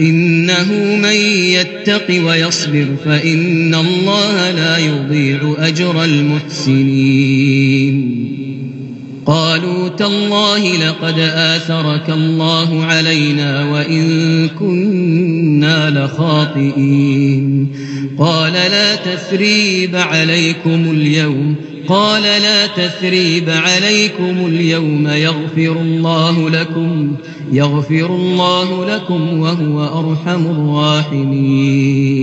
إنه من يتق ويصبر فإن الله لا يضيع أجر المحسنين. قالوا تالله لقد آثرك الله علينا وإن كنا لخاطئين. قال لا تثريب عليكم اليوم. قال لا تثريب عليكم اليوم يغفر الله لكم يغفر الله لكم وهو أرحم الراحمين.